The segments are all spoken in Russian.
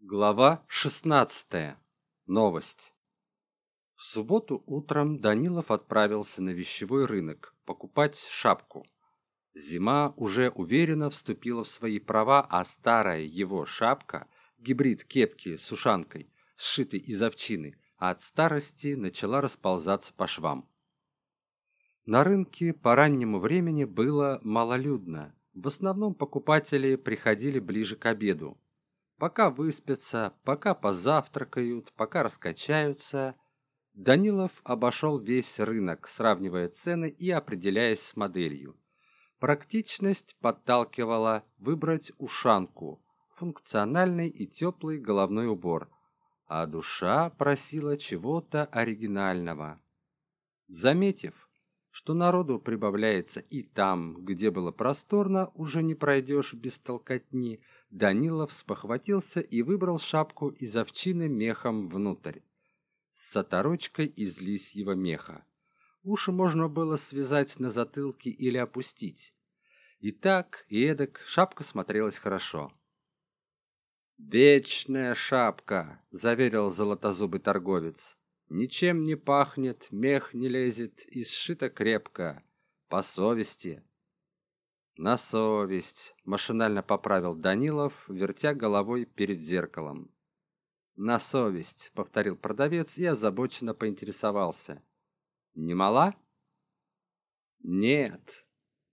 Глава 16. Новость. В субботу утром Данилов отправился на вещевой рынок покупать шапку. Зима уже уверенно вступила в свои права, а старая его шапка, гибрид кепки с ушанкой, сшитый из овчины, от старости начала расползаться по швам. На рынке по раннему времени было малолюдно. В основном покупатели приходили ближе к обеду, Пока выспятся, пока позавтракают, пока раскачаются. Данилов обошел весь рынок, сравнивая цены и определяясь с моделью. Практичность подталкивала выбрать ушанку, функциональный и теплый головной убор, а душа просила чего-то оригинального. Заметив, что народу прибавляется и там, где было просторно, уже не пройдешь без толкотни – Данилов спохватился и выбрал шапку из овчины мехом внутрь, с оторочкой из лисьего меха. Уши можно было связать на затылке или опустить. И так, и эдак шапка смотрелась хорошо. «Вечная шапка», — заверил золотозубый торговец. «Ничем не пахнет, мех не лезет и сшито крепко, по совести». На совесть, машинально поправил Данилов, вертя головой перед зеркалом. На совесть, повторил продавец и озабоченно поинтересовался. Не мала? Нет.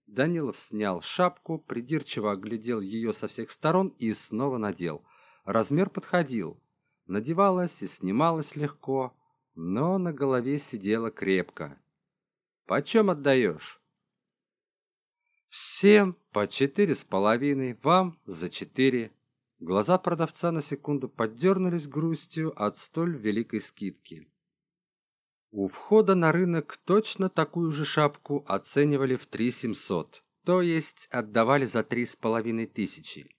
Данилов снял шапку, придирчиво оглядел ее со всех сторон и снова надел. Размер подходил. Надевалась и снималась легко, но на голове сидела крепко. «Почем отдаешь?» Всем по четыре с половиной, вам за четыре. Глаза продавца на секунду поддернулись грустью от столь великой скидки. У входа на рынок точно такую же шапку оценивали в три семьсот, то есть отдавали за три с половиной тысячи.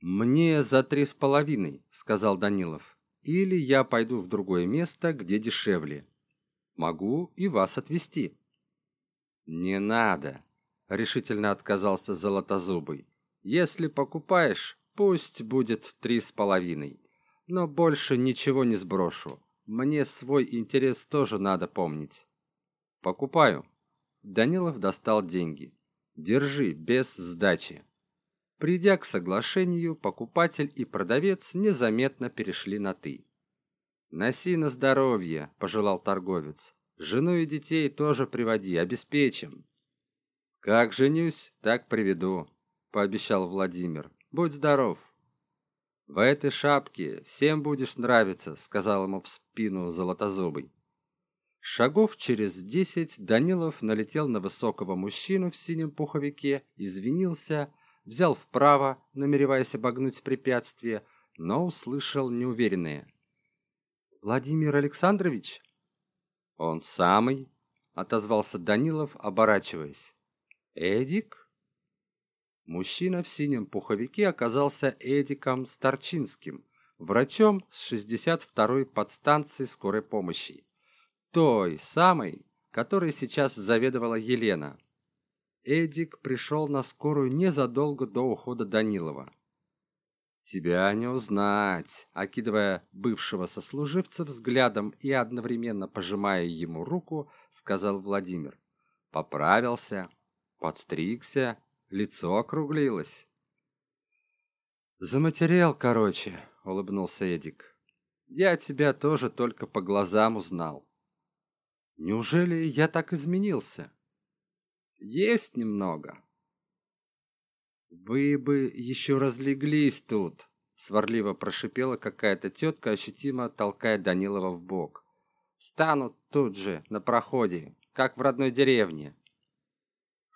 «Мне за три с половиной», — сказал Данилов. «Или я пойду в другое место, где дешевле. Могу и вас отвезти». «Не надо», решительно отказался золотозубый. Если покупаешь пусть будет три с половиной. Но больше ничего не сброшу. Мне свой интерес тоже надо помнить покупаю данилов достал деньги. Держи без сдачи придя к соглашению покупатель и продавец незаметно перешли на ты носи на здоровье пожелал торговец. Жену и детей тоже приводи обеспечим как женюсь так приведу пообещал владимир. Будь здоров в этой шапке всем будешь нравиться сказал ему в спину золотозубый. Шагов через десять данилов налетел на высокого мужчину в синем пуховике извинился взял вправо намереваясь обогнуть препятствие но услышал неуверенное. Владимир александрович? Он самый отозвался данилов оборачиваясь эдик? Мужчина в синем пуховике оказался эдиком старчинским врачом с 62-й подстанции скорой помощи. Той самой которой сейчас заведовала елена. Эдик пришел на скорую незадолго до ухода данилова. Тебя не узнать окидывая бывшего сослуживца взглядом и одновременно пожимая ему руку сказал владимир. Поправился подстригся лицо округлилось. Заматериал короче улыбнулся эдик. Я тебя тоже только по глазам узнал неужели я так изменился? Есть немного вы бы еще разлеглись тут сварливо прошипела какая-то тетка ощутимо толкая данилова в бок. Станут тут же на проходе как в родной деревне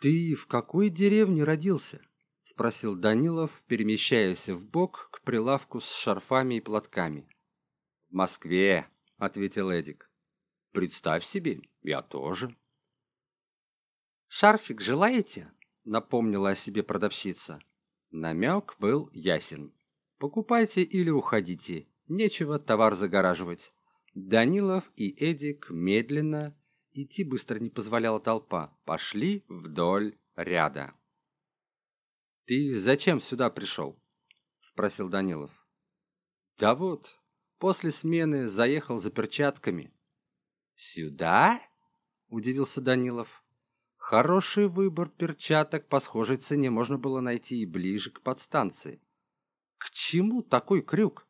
ты в какой деревне родился спросил данилов перемещаясь в бок к прилавку с шарфами и платками в москве ответил эдик представь себе я тоже шарфик желаете напомнила о себе продавщица. Намек был ясен покупайте или уходите нечего товар загораживать. Данилов и эдик медленно идти быстро не позволяла толпа. Пошли вдоль ряда. Ты зачем сюда пришел спросил данилов. Да вот после смены заехал за перчатками сюда удивился данилов. Хороший выбор перчаток по схожей цене можно было найти и ближе к подстанции к чему такой крюк?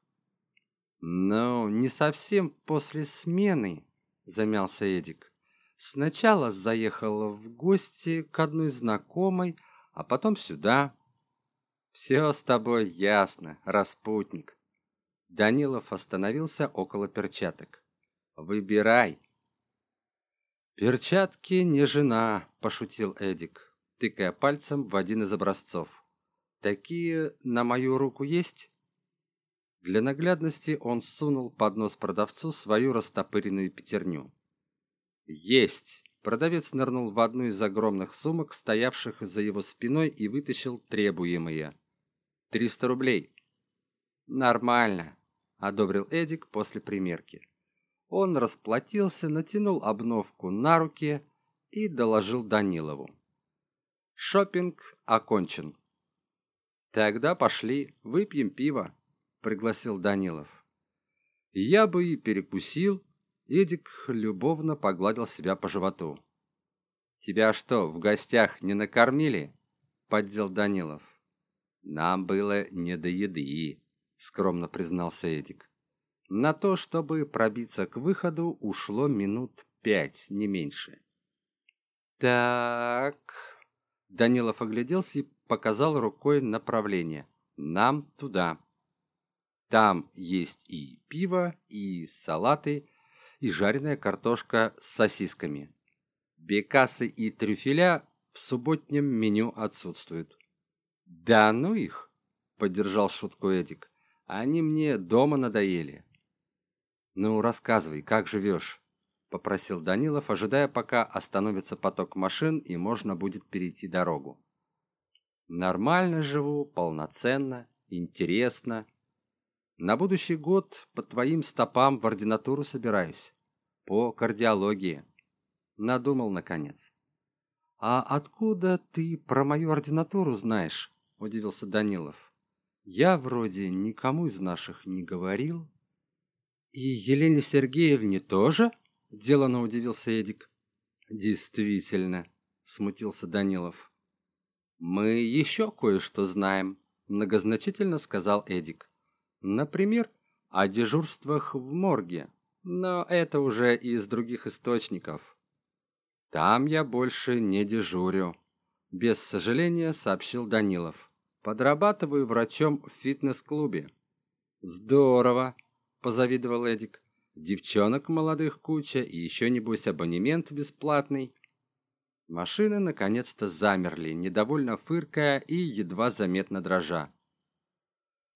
Ну не совсем после смены замялся эдик сначала заехала в гости к одной знакомой а потом сюда. Все с тобой ясно распутник. Данилов остановился около перчаток. Выбирай. Перчатки не жена пошутил эдик тыкая пальцем в один из образцов. Такие на мою руку есть? Для наглядности он сунул под нос продавцу свою растопыренную пятерню есть! Продавец нырнул в одну из огромных сумок стоявших за его спиной и вытащил требуемые. Триста рублей нормально одобрил эдик после примерки. Он расплатился натянул обновку на руки и доложил данилову. Шопинг окончен тогда пошли выпьем пиво пригласил данилов. Я бы и перекусил эдик любовно погладил себя по животу. Тебя что в гостях не накормили поддел данилов. Нам было не до еды скромно признался эдик. На то чтобы пробиться к выходу ушло минут пять не меньше так данилов огляделся и показал рукой направление. Нам туда там есть и пиво и салаты и жареная картошка с сосисками. Бекасы и трюфеля в субботнем меню отсутствуют. Да ну их поддержал шутку эдик. Они мне дома надоели ну рассказывай как живешь попросил данилов ожидая пока остановится поток машин и можно будет перейти дорогу. Нормально живу полноценно интересно на будущий год по твоим стопам в ординатуру собираюсь. По кардиологии. Надумал наконец. А откуда ты про мою ординатуру знаешь? Удивился данилов. Я вроде никому из наших не говорил. И елене сергеевне тоже? Делано удивился эдик. Действительно смутился данилов. Мы еще кое что знаем многозначительно сказал эдик например о дежурствах в морге. Но это уже из других источников. Там я больше не дежурю без сожаления сообщил данилов. Подрабатываю врачом в фитнес-клубе. Здорово позавидовал эдик. Девчонок молодых куча и еще небось абонемент бесплатный. Машины наконец-то замерли недовольно фыркая и едва заметно дрожа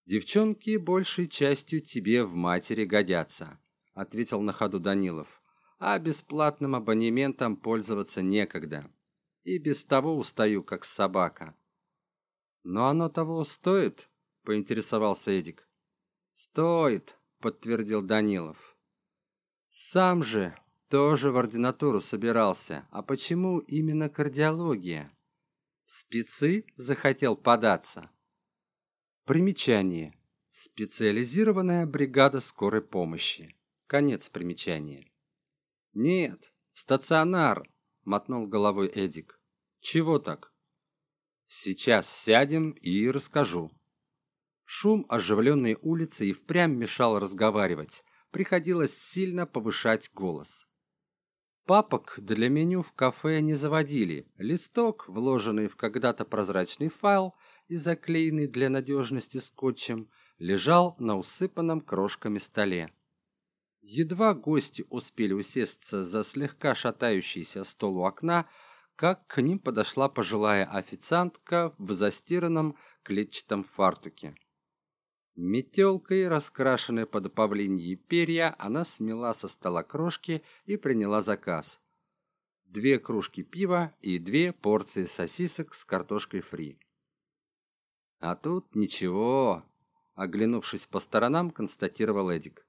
девчонки большей частью тебе в матери годятся ответил на ходу данилов. А бесплатным абонементом пользоваться некогда. И без того устаю как собака но оно того стоит поинтересовался эдик. Стоит подтвердил данилов. Сам же тоже в ординатуру собирался. А почему именно кардиология? Спецы захотел податься примечание. Специализированная бригада скорой помощи. Конец примечания. Нет стационар мотнул головой эдик. Чего так? Сейчас сядем и расскажу. Шум оживленной улицы и впрямь мешал разговаривать. Приходилось сильно повышать голос. Папок для меню в кафе не заводили. Листок вложенный в когда то прозрачный файл и заклеенный для надежности скотчем лежал на усыпанном крошками столе едва гости успели усесться за слегка шатающийся стол у окна как к ним подошла пожилая официантка в застиранном клетчатом фартуке. Метелкой, раскрашенной под павлиньи перья, она смела со стола крошки и приняла заказ. Две кружки пива и две порции сосисок с картошкой фри. А тут ничего, оглянувшись по сторонам, констатировал Эдик.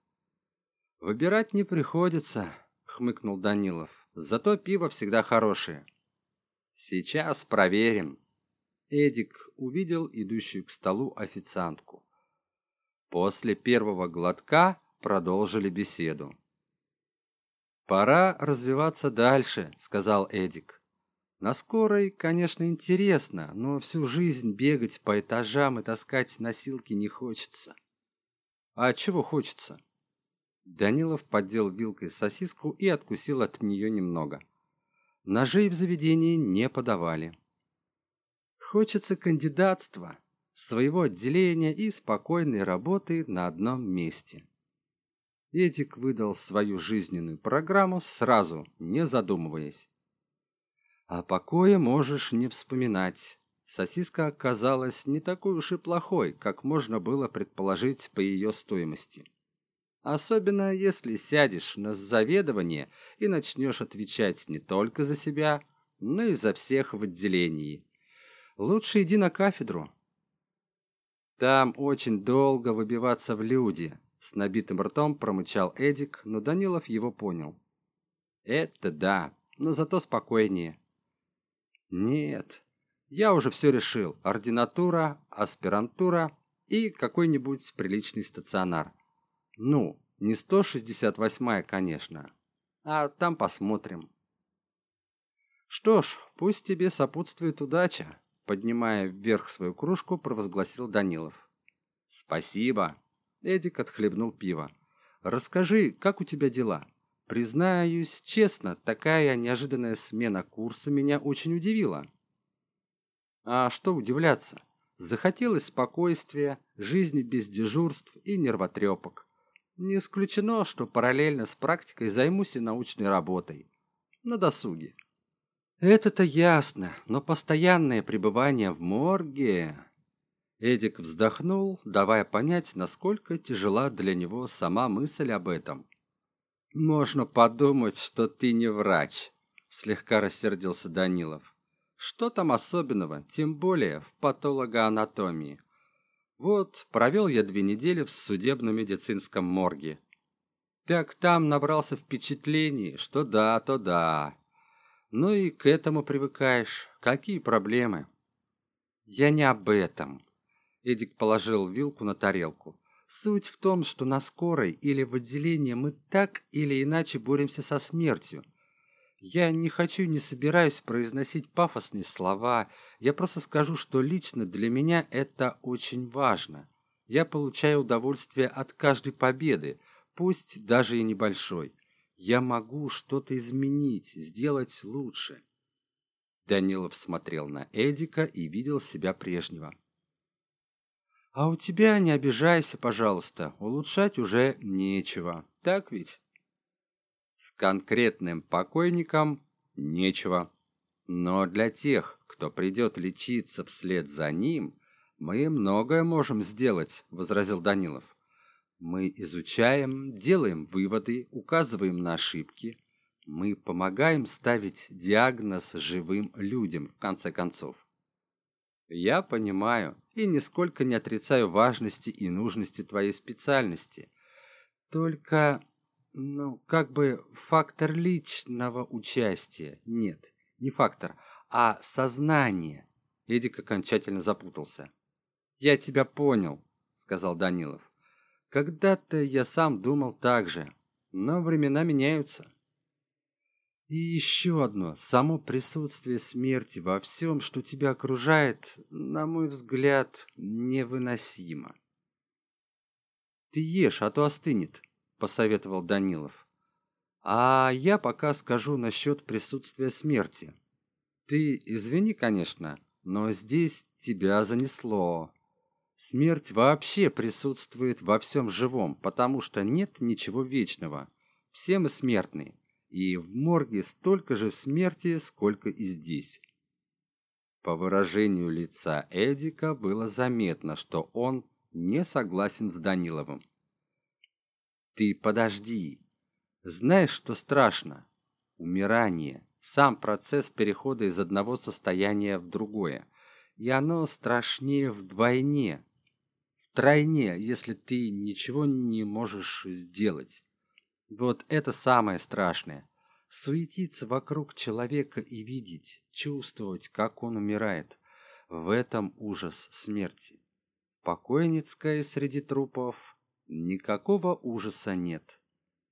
Выбирать не приходится, хмыкнул Данилов. Зато пиво всегда хорошее. Сейчас проверим. Эдик увидел идущую к столу официантку. После первого глотка продолжили беседу. «Пора развиваться дальше», — сказал Эдик. «На скорой, конечно, интересно, но всю жизнь бегать по этажам и таскать носилки не хочется». «А чего хочется?» Данилов поддел вилкой сосиску и откусил от нее немного. Ножей в заведении не подавали. Хочется кандидатства, своего отделения и спокойной работы на одном месте. Эдик выдал свою жизненную программу сразу, не задумываясь. О покое можешь не вспоминать. Сосиска оказалась не такой уж и плохой, как можно было предположить по ее стоимости. Особенно если сядешь на заведование и начнешь отвечать не только за себя, но и за всех в отделении. Лучше иди на кафедру. Там очень долго выбиваться в люди, с набитым ртом промычал Эдик, но Данилов его понял. Это да, но зато спокойнее. Нет, я уже все решил. Ординатура, аспирантура и какой-нибудь приличный стационар. Ну, не 168-я, конечно. А там посмотрим. Что ж, пусть тебе сопутствует удача, поднимая вверх свою кружку, провозгласил Данилов. Спасибо. Эдик отхлебнул пиво. Расскажи, как у тебя дела? Признаюсь честно, такая неожиданная смена курса меня очень удивила. А что удивляться? Захотелось спокойствия, жизни без дежурств и нервотрепок. Не исключено, что параллельно с практикой займусь и научной работой. На досуге. Это-то ясно, но постоянное пребывание в морге... Эдик вздохнул, давая понять, насколько тяжела для него сама мысль об этом. «Можно подумать, что ты не врач», — слегка рассердился Данилов. «Что там особенного, тем более в патологоанатомии? Вот, провел я две недели в судебно-медицинском морге. Так там набрался впечатлений, что да, то да. Ну и к этому привыкаешь. Какие проблемы? Я не об этом. Эдик положил вилку на тарелку. Суть в том, что на скорой или в отделении мы так или иначе боремся со смертью. Я не хочу не собираюсь произносить пафосные слова. Я просто скажу, что лично для меня это очень важно. Я получаю удовольствие от каждой победы, пусть даже и небольшой я могу что-то изменить сделать лучше данилов смотрел на эдика и видел себя прежнего а у тебя не обижайся пожалуйста улучшать уже нечего так ведь с конкретным покойником нечего но для тех кто придет лечиться вслед за ним мы многое можем сделать возразил данилов мы изучаем, делаем выводы, указываем на ошибки. Мы помогаем ставить диагноз живым людям, в конце концов. Я понимаю и нисколько не отрицаю важности и нужности твоей специальности. Только, ну, как бы фактор личного участия. Нет, не фактор, а сознание. Эдик окончательно запутался. «Я тебя понял», — сказал Данилов. Когда-то я сам думал так же, но времена меняются. И еще одно, само присутствие смерти во всем, что тебя окружает, на мой взгляд, невыносимо. «Ты ешь, а то остынет», — посоветовал Данилов. «А я пока скажу насчет присутствия смерти. Ты извини, конечно, но здесь тебя занесло. Смерть вообще присутствует во всем живом, потому что нет ничего вечного. Все мы смертны, и в морге столько же смерти, сколько и здесь. По выражению лица Эдика было заметно, что он не согласен с Даниловым. «Ты подожди. Знаешь, что страшно? Умирание. Сам процесс перехода из одного состояния в другое. И оно страшнее вдвойне, втройне, если ты ничего не можешь сделать. Вот это самое страшное. Суетиться вокруг человека и видеть, чувствовать, как он умирает. В этом ужас смерти. покойницкая среди трупов никакого ужаса нет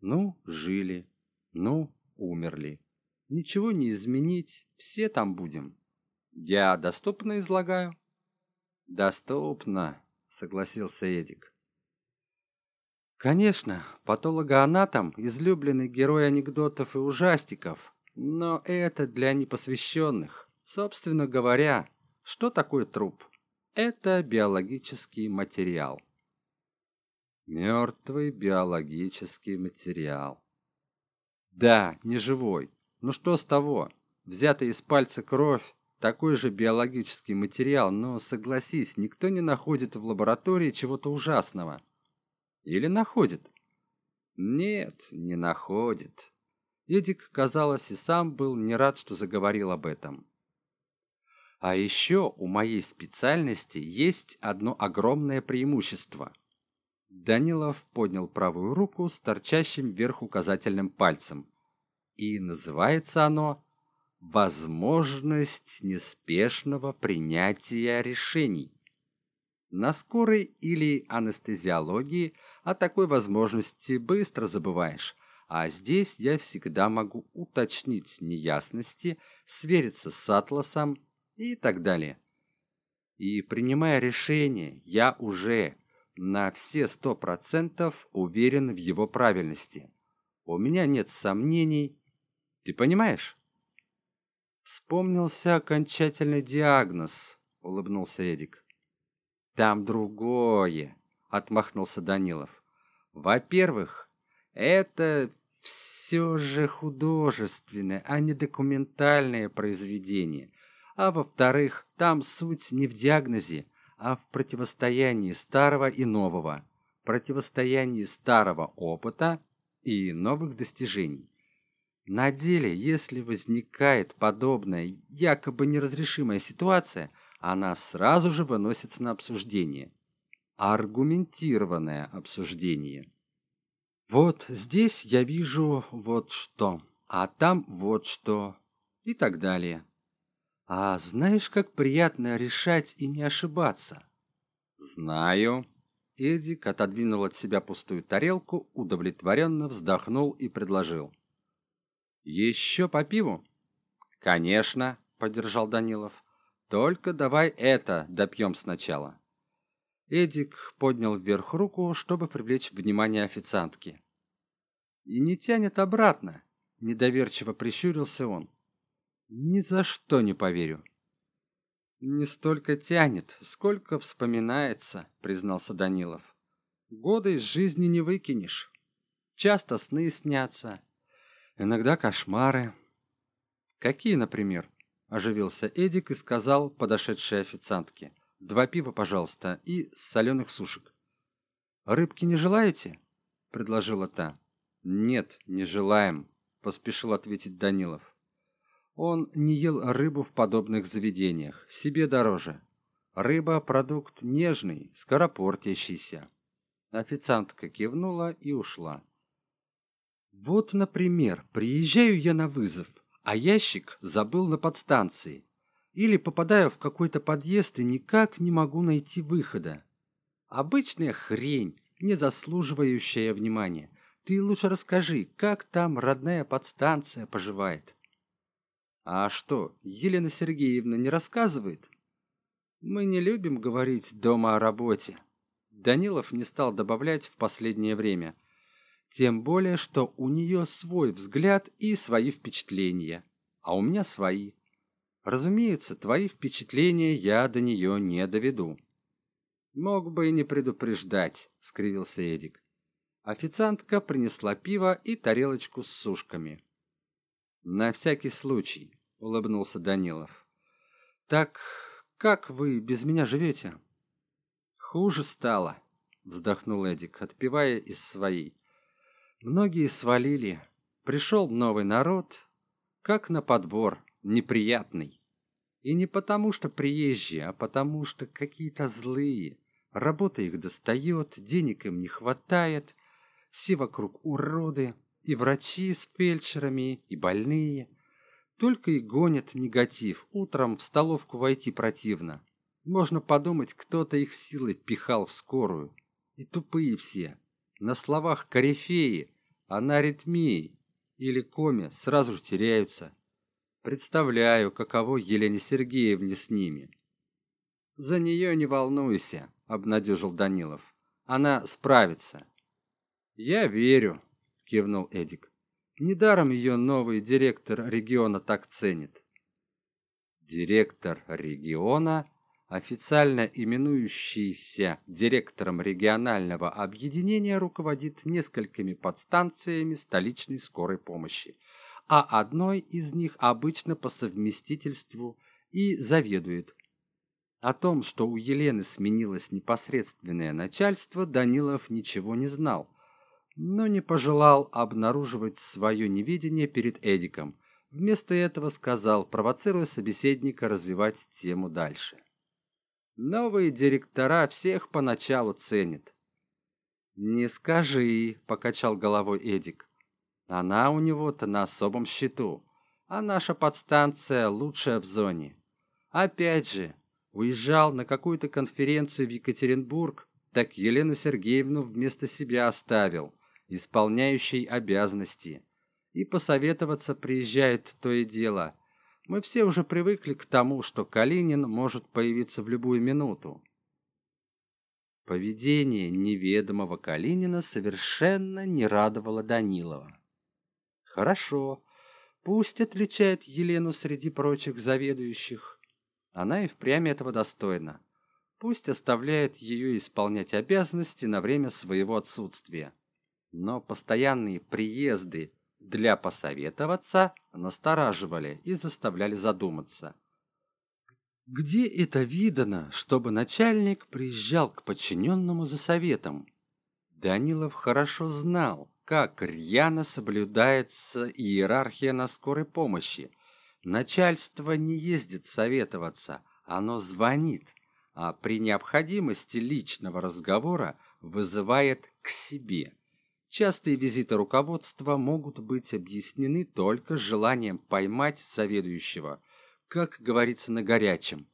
ну жили ну умерли ничего не изменить все там будем я доступно излагаю доступно согласился эдик конечно патологоанатом излюбленный герой анекдотов и ужастиков но это для непосвященных. Собственно говоря что такое труп? Это биологический материал. Мертвый биологический материал. Да не живой. Ну что с того? Взятый из пальца кровь такой же биологический материал но согласись никто не находит в лаборатории чего-то ужасного или находит? Нет не находит. Эдик казалось и сам был не рад что заговорил об этом. А еще у моей специальности есть одно огромное преимущество. Данилов поднял правую руку с торчащим вверх указательным пальцем. И называется оно возможность неспешного принятия решений на скорой или анестезиологии о такой возможности быстро забываешь. А здесь я всегда могу уточнить неясности свериться с атласом и так далее. И принимая решение я уже на все сто процентов уверен в его правильности. У меня нет сомнений. Ты понимаешь? Вспомнился окончательный диагноз улыбнулся эдик. Там другое отмахнулся данилов. Во первых это все же художественное а не документальное произведение. А во вторых там суть не в диагнозе а в противостоянии старого и нового. Противостоянии старого опыта и новых достижений. На деле, если возникает подобная якобы неразрешимая ситуация, она сразу же выносится на обсуждение. Аргументированное обсуждение. Вот здесь я вижу вот что, а там вот что и так далее. А знаешь, как приятно решать и не ошибаться? Знаю. Эдик отодвинул от себя пустую тарелку, удовлетворенно вздохнул и предложил. Еще по пиву? Конечно, поддержал Данилов. Только давай это допьем сначала. Эдик поднял вверх руку, чтобы привлечь внимание официантки. И не тянет обратно, недоверчиво прищурился он. Ни за что не поверю. Не столько тянет, сколько вспоминается, признался Данилов. Годы из жизни не выкинешь. Часто сны снятся, иногда кошмары какие например оживился эдик и сказал подошедшей официантке два пива пожалуйста и соленых сушек. Рыбки не желаете? предложила та. Нет не желаем поспешил ответить данилов. Он не ел рыбу в подобных заведениях. Себе дороже. Рыба продукт нежный скоропортящийся. Официантка кивнула и ушла. Вот, например, приезжаю я на вызов, а ящик забыл на подстанции. Или попадаю в какой-то подъезд и никак не могу найти выхода. Обычная хрень, не заслуживающая внимания. Ты лучше расскажи, как там родная подстанция поживает. А что, Елена Сергеевна не рассказывает? Мы не любим говорить дома о работе. Данилов не стал добавлять в последнее время – тем более, что у нее свой взгляд и свои впечатления, а у меня свои. Разумеется, твои впечатления я до нее не доведу. Мог бы и не предупреждать, скривился Эдик. Официантка принесла пиво и тарелочку с сушками. На всякий случай, улыбнулся Данилов. Так как вы без меня живете? Хуже стало, вздохнул Эдик, отпивая из своей. Многие свалили. Пришел новый народ, как на подбор, неприятный. И не потому, что приезжие, а потому, что какие-то злые. Работа их достает, денег им не хватает. Все вокруг уроды, и врачи с фельдшерами, и больные. Только и гонят негатив. Утром в столовку войти противно. Можно подумать, кто-то их силой пихал в скорую. И тупые все. На словах корифеи, а на аритмии или коме сразу же теряются. Представляю, каково Елене Сергеевне с ними. «За нее не волнуйся», — обнадежил Данилов. «Она справится». «Я верю», — кивнул Эдик. «Недаром ее новый директор региона так ценит». Директор региона официально именующийся директором регионального объединения руководит несколькими подстанциями столичной скорой помощи, а одной из них обычно по совместительству и заведует. О том, что у Елены сменилось непосредственное начальство, Данилов ничего не знал, но не пожелал обнаруживать свое невидение перед Эдиком. Вместо этого сказал, провоцируя собеседника развивать тему дальше. Новые директора всех поначалу ценят. «Не скажи», — покачал головой Эдик. «Она у него-то на особом счету, а наша подстанция лучшая в зоне. Опять же, уезжал на какую-то конференцию в Екатеринбург, так Елену Сергеевну вместо себя оставил, исполняющей обязанности. И посоветоваться приезжает то и дело — мы все уже привыкли к тому, что Калинин может появиться в любую минуту. Поведение неведомого Калинина совершенно не радовало Данилова. Хорошо, пусть отличает Елену среди прочих заведующих. Она и впрямь этого достойна. Пусть оставляет ее исполнять обязанности на время своего отсутствия. Но постоянные приезды для посоветоваться настораживали и заставляли задуматься. Где это видано, чтобы начальник приезжал к подчиненному за советом? Данилов хорошо знал, как рьяно соблюдается иерархия на скорой помощи. Начальство не ездит советоваться, оно звонит, а при необходимости личного разговора вызывает к себе. Частые визиты руководства могут быть объяснены только желанием поймать заведующего, как говорится на горячем,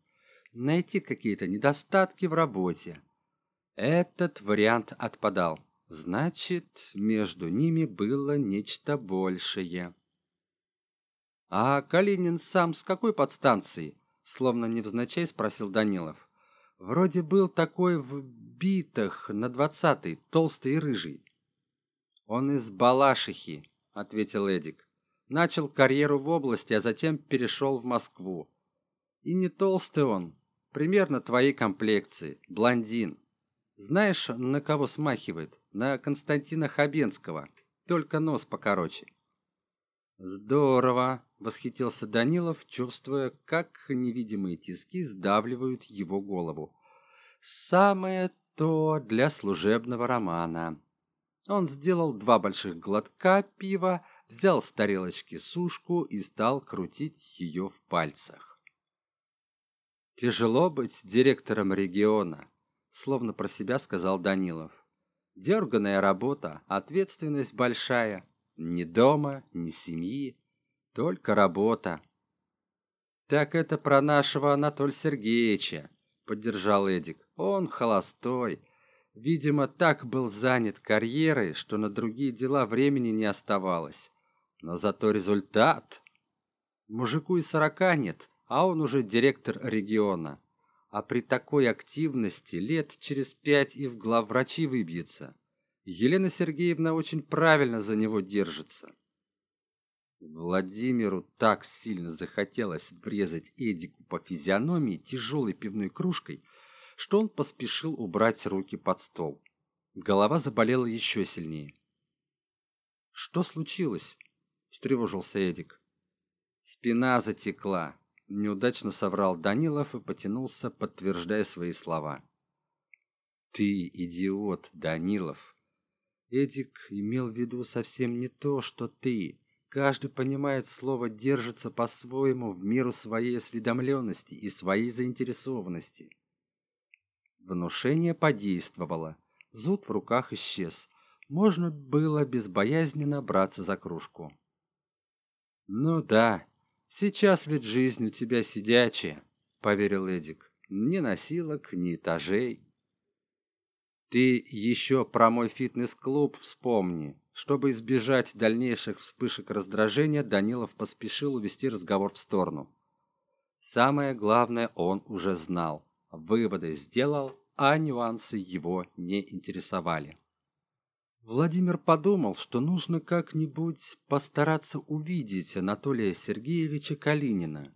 найти какие-то недостатки в работе. Этот вариант отпадал. Значит, между ними было нечто большее. «А Калинин сам с какой подстанции?» Словно невзначай спросил Данилов. «Вроде был такой в битах на двадцатый, толстый и рыжий». «Он из Балашихи», — ответил Эдик. «Начал карьеру в области, а затем перешел в Москву. И не толстый он, примерно твоей комплекции, блондин. Знаешь, на кого смахивает? На Константина Хабенского, только нос покороче». «Здорово!» — восхитился Данилов, чувствуя, как невидимые тиски сдавливают его голову. «Самое то для служебного романа». Он сделал два больших глотка пива, взял с тарелочки сушку и стал крутить ее в пальцах. «Тяжело быть директором региона», — словно про себя сказал Данилов. «Дерганная работа, ответственность большая. Ни дома, ни семьи, только работа». «Так это про нашего Анатолия Сергеевича», — поддержал Эдик. «Он холостой, Видимо, так был занят карьерой, что на другие дела времени не оставалось. Но зато результат. Мужику и сорока нет, а он уже директор региона. А при такой активности лет через пять и в главврачи выбьется. Елена Сергеевна очень правильно за него держится. Владимиру так сильно захотелось врезать Эдику по физиономии тяжелой пивной кружкой, что он поспешил убрать руки под стол. Голова заболела еще сильнее. «Что случилось?» – встревожился Эдик. «Спина затекла», – неудачно соврал Данилов и потянулся, подтверждая свои слова. «Ты идиот, Данилов!» Эдик имел в виду совсем не то, что ты. Каждый понимает слово «держится» по-своему в меру своей осведомленности и своей заинтересованности. Внушение подействовало. Зуд в руках исчез. Можно было безбоязненно браться за кружку. «Ну да, сейчас ведь жизнь у тебя сидячая», — поверил Эдик. ни носилок, ни этажей. Ты еще про мой фитнес-клуб вспомни. Чтобы избежать дальнейших вспышек раздражения, Данилов поспешил увести разговор в сторону. Самое главное он уже знал. Выводы сделал, а нюансы его не интересовали. Владимир подумал, что нужно как-нибудь постараться увидеть Анатолия Сергеевича Калинина,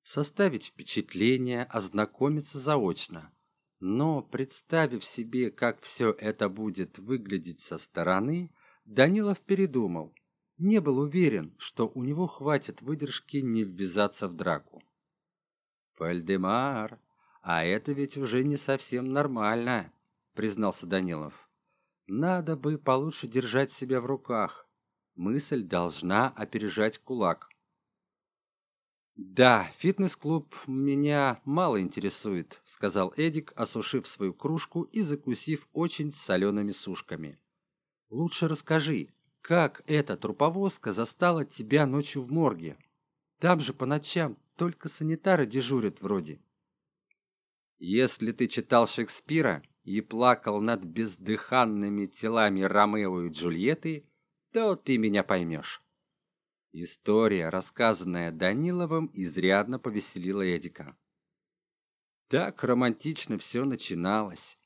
составить впечатление, ознакомиться заочно. Но, представив себе, как все это будет выглядеть со стороны, Данилов передумал. Не был уверен, что у него хватит выдержки не ввязаться в драку. «Вальдемар, а это ведь уже не совсем нормально», — признался Данилов. Надо бы получше держать себя в руках. Мысль должна опережать кулак. «Да, фитнес-клуб меня мало интересует», — сказал Эдик, осушив свою кружку и закусив очень солеными сушками. «Лучше расскажи, как эта труповозка застала тебя ночью в морге? Там же по ночам только санитары дежурят вроде». «Если ты читал Шекспира, и плакал над бездыханными телами Ромео и Джульетты, то ты меня поймешь. История, рассказанная Даниловым, изрядно повеселила Эдика. Так романтично все начиналось.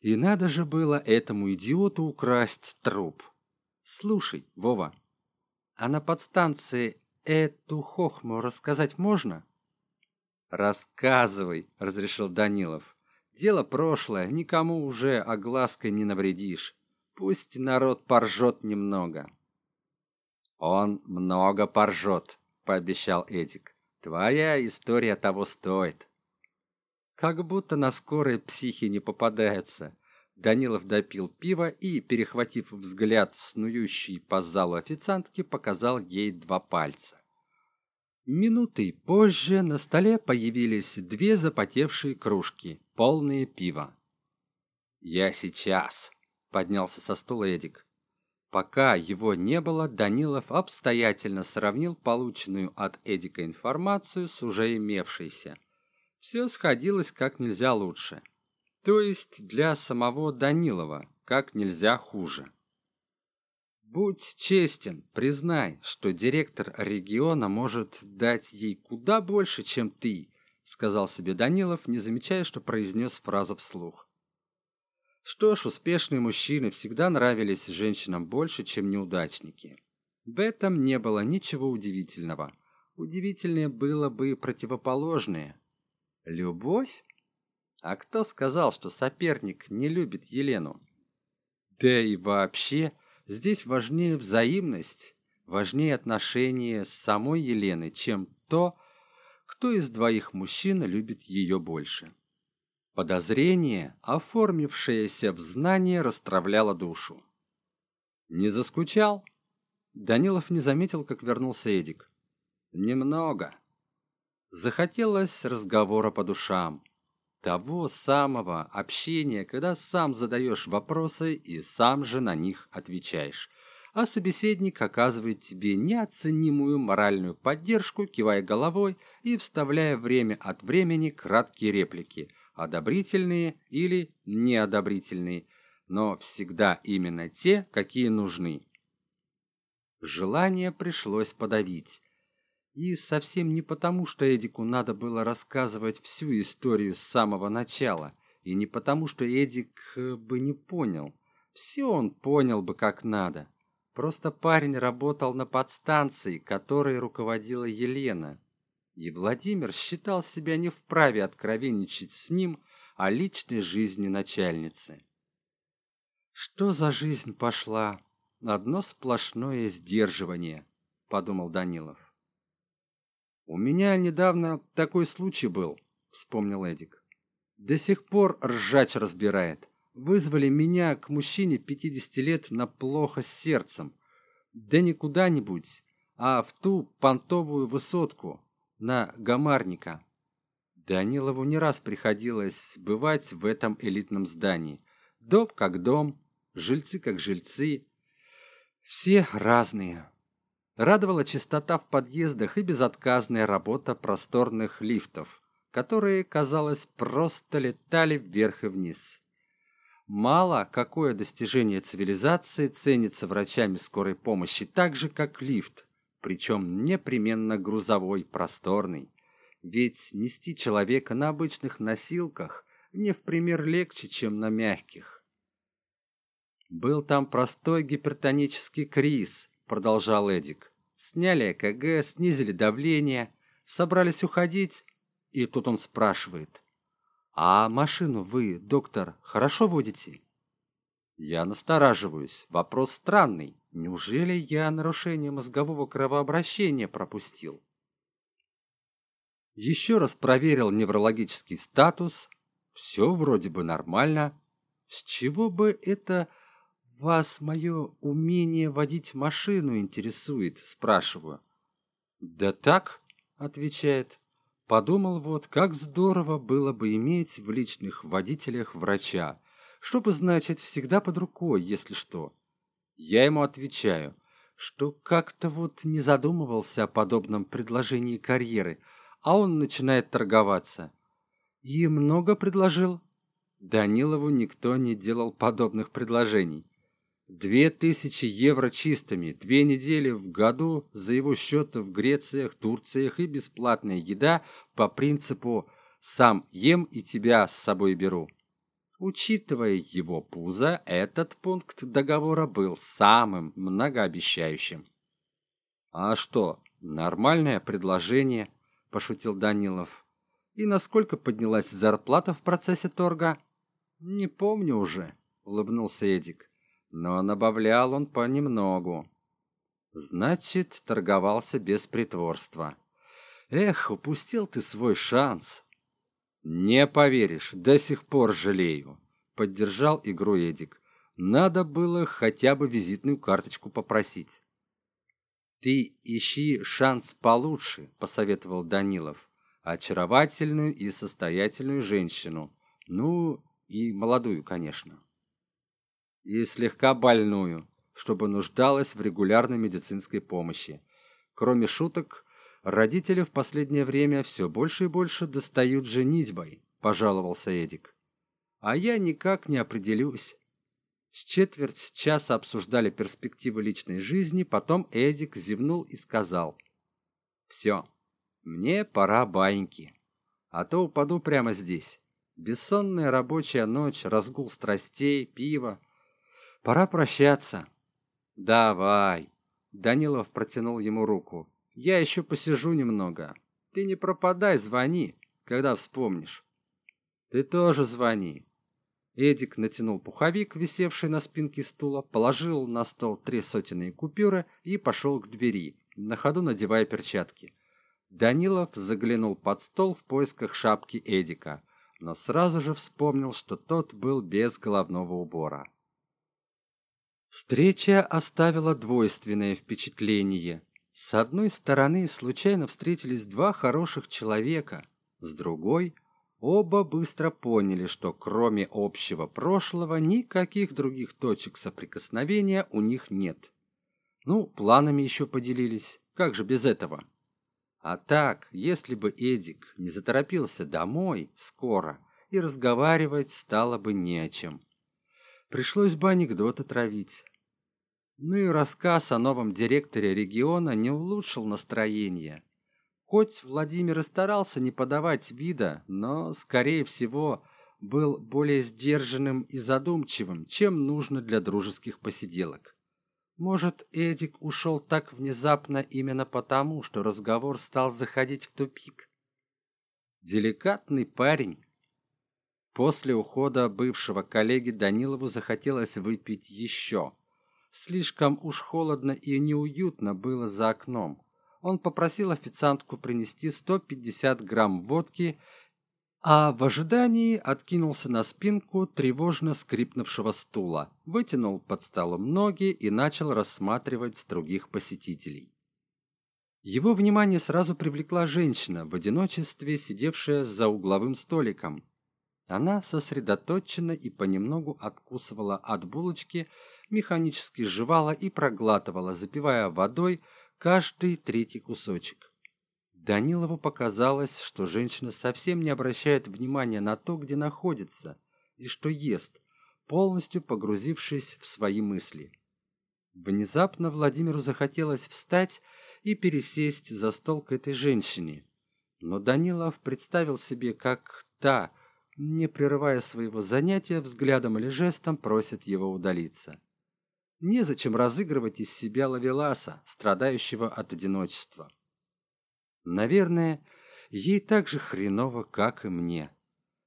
И надо же было этому идиоту украсть труп. Слушай, Вова, а на подстанции эту хохму рассказать можно? Рассказывай, разрешил Данилов. Дело прошлое, никому уже оглаской не навредишь. Пусть народ поржет немного. Он много поржет, пообещал Эдик. Твоя история того стоит. Как будто на скорой психи не попадается. Данилов допил пиво и, перехватив взгляд снующий по залу официантки, показал ей два пальца. Минутой позже на столе появились две запотевшие кружки, полные пива. «Я сейчас», — поднялся со стула Эдик. Пока его не было, Данилов обстоятельно сравнил полученную от Эдика информацию с уже имевшейся. Все сходилось как нельзя лучше. То есть для самого Данилова как нельзя хуже. Будь честен, признай, что директор региона может дать ей куда больше, чем ты, сказал себе Данилов, не замечая, что произнес фразу вслух. Что ж, успешные мужчины всегда нравились женщинам больше, чем неудачники. В этом не было ничего удивительного. Удивительнее было бы противоположное. Любовь? А кто сказал, что соперник не любит Елену? Да и вообще, Здесь важнее взаимность, важнее отношения с самой Еленой, чем то, кто из двоих мужчин любит ее больше. Подозрение, оформившееся в знание, расстравляло душу. «Не заскучал?» Данилов не заметил, как вернулся Эдик. «Немного». Захотелось разговора по душам того самого общения, когда сам задаешь вопросы и сам же на них отвечаешь. А собеседник оказывает тебе неоценимую моральную поддержку, кивая головой и вставляя время от времени краткие реплики, одобрительные или неодобрительные, но всегда именно те, какие нужны. Желание пришлось подавить. И совсем не потому, что Эдику надо было рассказывать всю историю с самого начала, и не потому, что Эдик э, бы не понял. Все он понял бы как надо. Просто парень работал на подстанции, которой руководила Елена. И Владимир считал себя не вправе откровенничать с ним о личной жизни начальницы. «Что за жизнь пошла? Одно сплошное сдерживание», — подумал Данилов. «У меня недавно такой случай был», — вспомнил Эдик. «До сих пор ржач разбирает. Вызвали меня к мужчине 50 лет на плохо с сердцем. Да не куда-нибудь, а в ту понтовую высотку на Гамарника. Данилову не раз приходилось бывать в этом элитном здании. Дом как дом, жильцы как жильцы. Все разные. Радовала чистота в подъездах и безотказная работа просторных лифтов, которые, казалось, просто летали вверх и вниз. Мало какое достижение цивилизации ценится врачами скорой помощи так же, как лифт, причем непременно грузовой, просторный. Ведь нести человека на обычных носилках не в пример легче, чем на мягких. Был там простой гипертонический криз, продолжал Эдик. Сняли ЭКГ, снизили давление, собрались уходить, и тут он спрашивает. «А машину вы, доктор, хорошо водите?» Я настораживаюсь. Вопрос странный. Неужели я нарушение мозгового кровообращения пропустил? Еще раз проверил неврологический статус. Все вроде бы нормально. С чего бы это вас мое умение водить машину интересует? Спрашиваю. Да так, отвечает. Подумал вот, как здорово было бы иметь в личных водителях врача. Чтобы значит всегда под рукой если что. Я ему отвечаю что как-то вот не задумывался о подобном предложении карьеры а он начинает торговаться. И много предложил. Данилову никто не делал подобных предложений две тысячи евро чистыми две недели в году за его счет в грециях турциях и бесплатная еда по принципу сам ем и тебя с собой беру Учитывая его пузо, этот пункт договора был самым многообещающим. «А что, нормальное предложение?» – пошутил Данилов. «И насколько поднялась зарплата в процессе торга?» «Не помню уже», – улыбнулся Эдик. «Но набавлял он понемногу». «Значит, торговался без притворства». «Эх, упустил ты свой шанс!» не поверишь до сих пор жалею поддержал игру эдик надо было хотя бы визитную карточку попросить ты ищи шанс получше посоветовал данилов очаровательную и состоятельную женщину ну и молодую конечно и слегка больную чтобы нуждалась в регулярной медицинской помощи. Кроме шуток родители в последнее время все больше и больше достают женитьбой пожаловался эдик. А я никак не определюсь. С четверть часа обсуждали перспективы личной жизни потом эдик зевнул и сказал все мне пора баньки а то упаду прямо здесь. Бессонная рабочая ночь разгул страстей пиво пора прощаться. Давай. Данилов протянул ему руку. Я еще посижу немного. Ты не пропадай звони когда вспомнишь. Ты тоже звони. Эдик натянул пуховик висевший на спинке стула положил на стол три сотенные купюры и пошел к двери на ходу надевая перчатки. Данилов заглянул под стол в поисках шапки эдика но сразу же вспомнил что тот был без головного убора встреча оставила двойственное впечатление с одной стороны случайно встретились два хороших человека, с другой оба быстро поняли, что кроме общего прошлого никаких других точек соприкосновения у них нет. Ну, планами еще поделились, как же без этого? А так, если бы Эдик не заторопился домой скоро, и разговаривать стало бы не о чем. Пришлось бы анекдоты травить. Ну и рассказ о новом директоре региона не улучшил настроение. Хоть Владимир и старался не подавать вида, но, скорее всего, был более сдержанным и задумчивым, чем нужно для дружеских посиделок. Может, Эдик ушел так внезапно именно потому, что разговор стал заходить в тупик. Деликатный парень. После ухода бывшего коллеги Данилову захотелось выпить еще – Слишком уж холодно и неуютно было за окном. Он попросил официантку принести 150 грамм водки, а в ожидании откинулся на спинку тревожно скрипнувшего стула, вытянул под столом ноги и начал рассматривать других посетителей. Его внимание сразу привлекла женщина в одиночестве, сидевшая за угловым столиком. Она сосредоточенно и понемногу откусывала от булочки, механически жевала и проглатывала, запивая водой каждый третий кусочек. данилову показалось что женщина совсем не обращает внимания на то где находится и что ест полностью погрузившись в свои мысли внезапно владимиру захотелось встать и пересесть за стол к этой женщине но данилов представил себе как та не прерывая своего занятия взглядом или жестом просит его удалиться. Незачем разыгрывать из себя лавеласа страдающего от одиночества. Наверное ей так же хреново как и мне.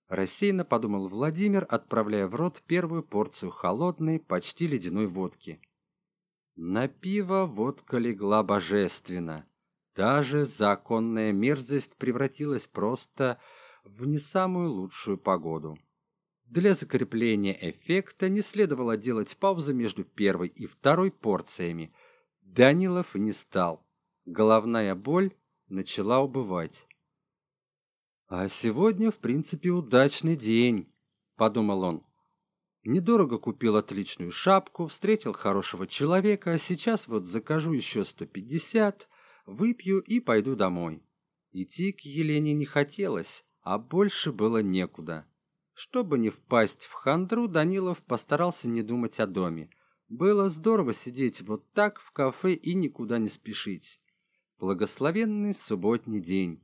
Рассеянно подумал владимир отправляя в рот первую порцию холодной почти ледяной водки. На пиво водка легла божественно. Даже законная мерзость превратилась просто в не самую лучшую погоду для закрепления эффекта не следовало делать паузы между первой и второй порциями. Данилов не стал. Головная боль начала убывать. «А сегодня, в принципе, удачный день», — подумал он. «Недорого купил отличную шапку, встретил хорошего человека, а сейчас вот закажу еще сто пятьдесят, выпью и пойду домой». Идти к Елене не хотелось, а больше было некуда. Чтобы не впасть в хандру, Данилов постарался не думать о доме. Было здорово сидеть вот так в кафе и никуда не спешить. Благословенный субботний день.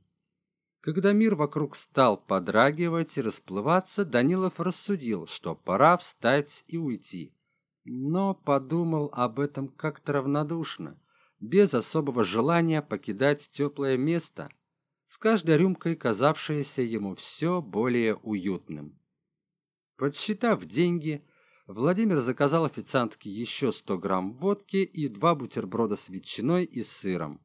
Когда мир вокруг стал подрагивать и расплываться, Данилов рассудил, что пора встать и уйти. Но подумал об этом как-то равнодушно, без особого желания покидать теплое место, с каждой рюмкой казавшееся ему все более уютным. Подсчитав деньги, Владимир заказал официантке еще 100 грамм водки и два бутерброда с ветчиной и сыром.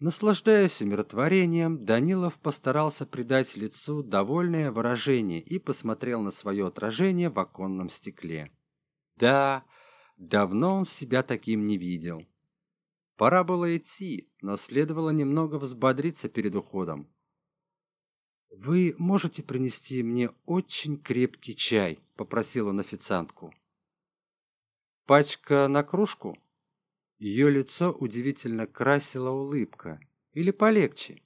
Наслаждаясь умиротворением, Данилов постарался придать лицу довольное выражение и посмотрел на свое отражение в оконном стекле. Да, давно он себя таким не видел. Пора было идти, но следовало немного взбодриться перед уходом. Вы можете принести мне очень крепкий чай попросил он официантку. Пачка на кружку? Ее лицо удивительно красила улыбка. Или полегче?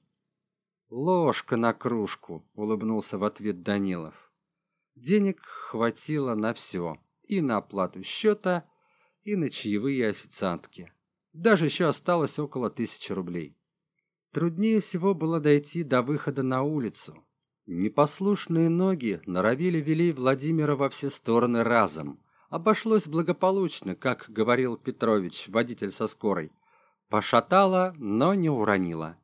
Ложка на кружку улыбнулся в ответ данилов. Денег хватило на все и на оплату счета и на чаевые официантки даже еще осталось около тысячи рублей Труднее всего было дойти до выхода на улицу. Непослушные ноги норовили вели Владимира во все стороны разом. Обошлось благополучно, как говорил Петрович, водитель со скорой. Пошатало, но не уронило.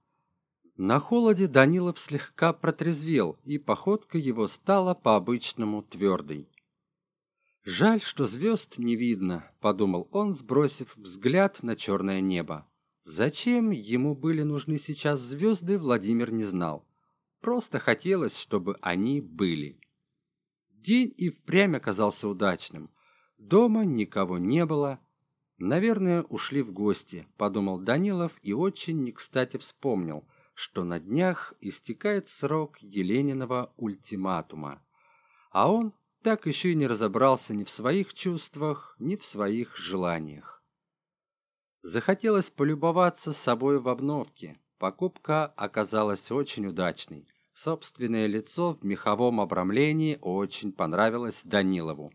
На холоде Данилов слегка протрезвел, и походка его стала по-обычному твердой. «Жаль, что звезд не видно», — подумал он, сбросив взгляд на черное небо. Зачем ему были нужны сейчас звезды, Владимир не знал. Просто хотелось, чтобы они были. День и впрямь оказался удачным. Дома никого не было. Наверное, ушли в гости, подумал Данилов и очень не кстати вспомнил, что на днях истекает срок Елениного ультиматума. А он так еще и не разобрался ни в своих чувствах, ни в своих желаниях. Захотелось полюбоваться собой в обновке. Покупка оказалась очень удачной. Собственное лицо в меховом обрамлении очень понравилось Данилову.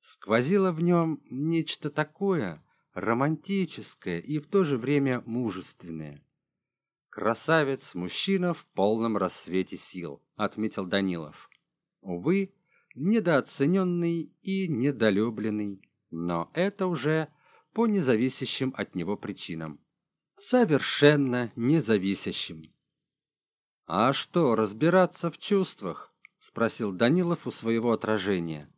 Сквозило в нем нечто такое романтическое и в то же время мужественное. «Красавец, мужчина в полном рассвете сил», — отметил Данилов. Увы, недооцененный и недолюбленный, но это уже по независящим от него причинам. Совершенно независящим. «А что, разбираться в чувствах?» – спросил Данилов у своего отражения.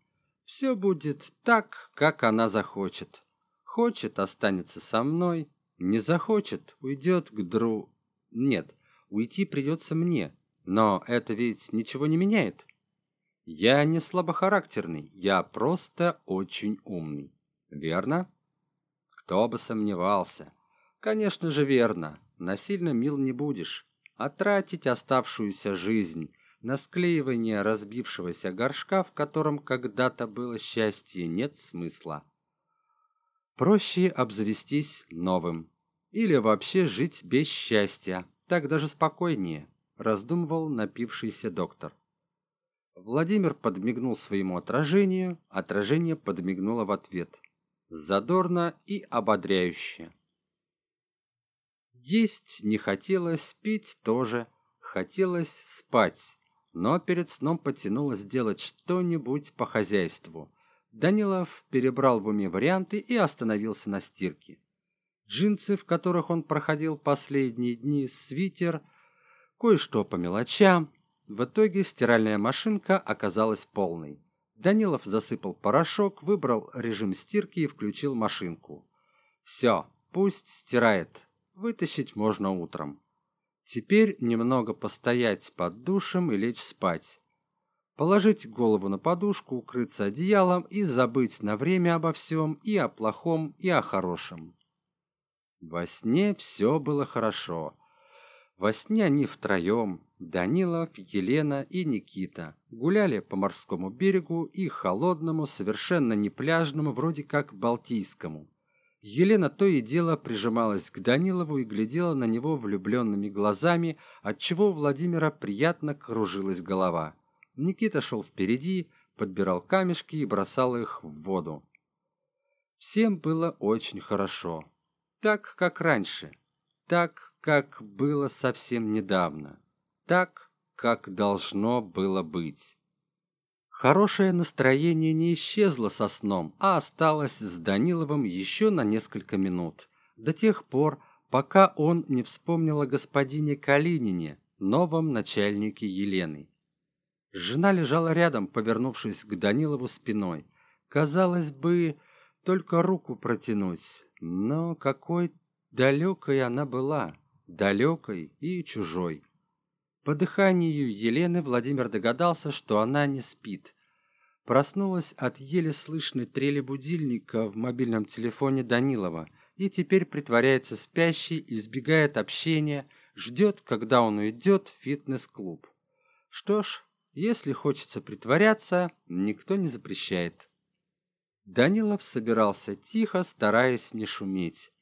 «Все будет так, как она захочет. Хочет – останется со мной, не захочет – уйдет к дру... Нет, уйти придется мне, но это ведь ничего не меняет. Я не слабохарактерный, я просто очень умный. Верно?» кто бы сомневался. Конечно же верно. Насильно мил не будешь. А тратить оставшуюся жизнь на склеивание разбившегося горшка в котором когда то было счастье нет смысла. Проще обзавестись новым. Или вообще жить без счастья. Так даже спокойнее раздумывал напившийся доктор владимир подмигнул своему отражению отражение подмигнуло в ответ. Задорно и ободряюще. Есть не хотелось пить тоже. Хотелось спать но перед сном потянуло сделать что-нибудь по хозяйству. Данилов перебрал в уме варианты и остановился на стирке. Джинсы в которых он проходил последние дни свитер кое что по мелочам в итоге стиральная машинка оказалась полной. Данилов засыпал порошок выбрал режим стирки и включил машинку. Все пусть стирает. Вытащить можно утром. Теперь немного постоять под душем и лечь спать. Положить голову на подушку укрыться одеялом и забыть на время обо всем и о плохом и о хорошем во сне все было хорошо. Во сне они втроем данилов елена и никита гуляли по морскому берегу и холодному совершенно не пляжному вроде как балтийскому. Елена то и дело прижималась к данилову и глядела на него влюбленными глазами отчего у владимира приятно кружилась голова. Никита шел впереди подбирал камешки и бросал их в воду. Всем было очень хорошо. Так как раньше. Так как было совсем недавно так как должно было быть Хорошее настроение не исчезло со сном, а осталось с Даниловым еще на несколько минут, до тех пор, пока он не вспомнил о господине Калинине, новом начальнике Елены. Жена лежала рядом, повернувшись к Данилову спиной. Казалось бы, только руку протянуть, но какой далекой она была, далекой и чужой. По дыханию Елены Владимир догадался, что она не спит. Проснулась от еле слышной трели будильника в мобильном телефоне Данилова и теперь притворяется спящей, избегает общения, ждет, когда он уйдет в фитнес-клуб. Что ж, если хочется притворяться, никто не запрещает. Данилов собирался тихо, стараясь не шуметь.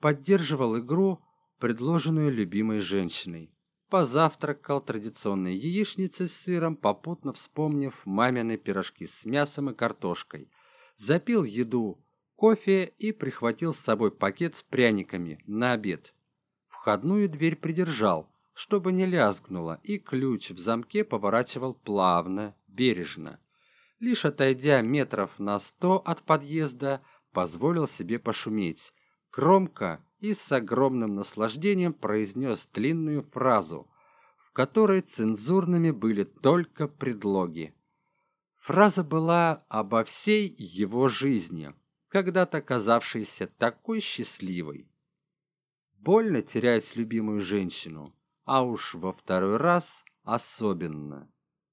Поддерживал игру, предложенную любимой женщиной позавтракал традиционной яичницей с сыром, попутно вспомнив мамины пирожки с мясом и картошкой. Запил еду, кофе и прихватил с собой пакет с пряниками на обед. Входную дверь придержал, чтобы не лязгнуло, и ключ в замке поворачивал плавно, бережно. Лишь отойдя метров на сто от подъезда, позволил себе пошуметь. Громко и с огромным наслаждением произнес длинную фразу, в которой цензурными были только предлоги. Фраза была обо всей его жизни, когда-то казавшейся такой счастливой. Больно терять любимую женщину, а уж во второй раз особенно.